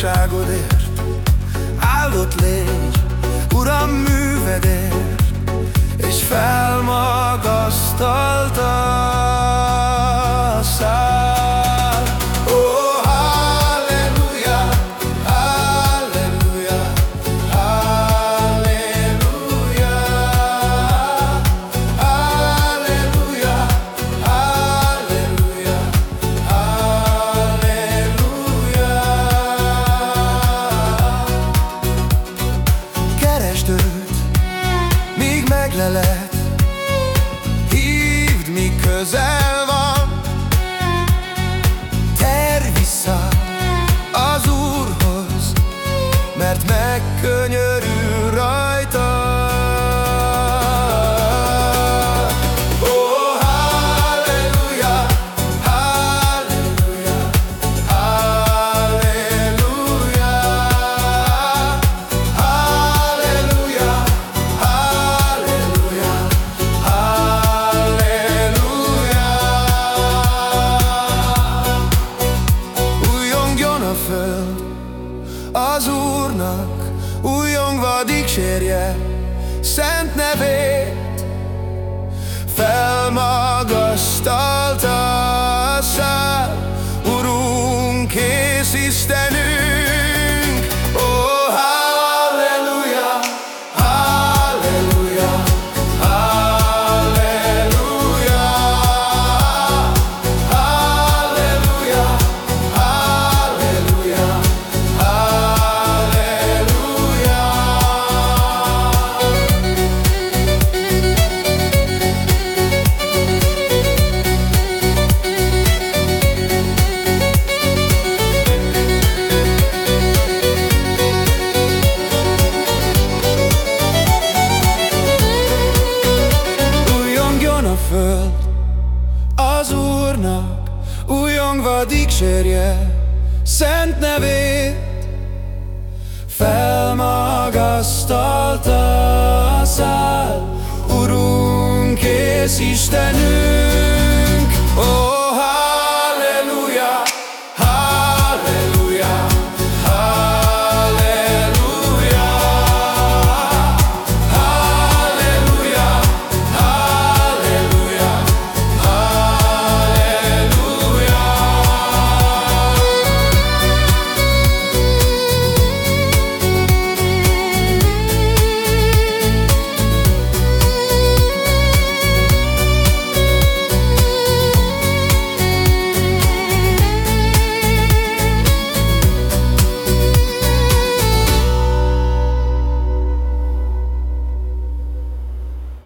igazságodért Áldott légy, Uram, megkönyörül rajta Ó, halleluja, halleluja, halleluja, halleluja, halleluja, halleluja. Újjongjon a föld az Úrnak, újjongva dicsérje szent nevét, felmagasztalta a szál, Urunk és Istenünk. Föld az Úrnak, újjongva dicsérje szent nevét. Felmagasztalta a szál, Urunk és Istenünk.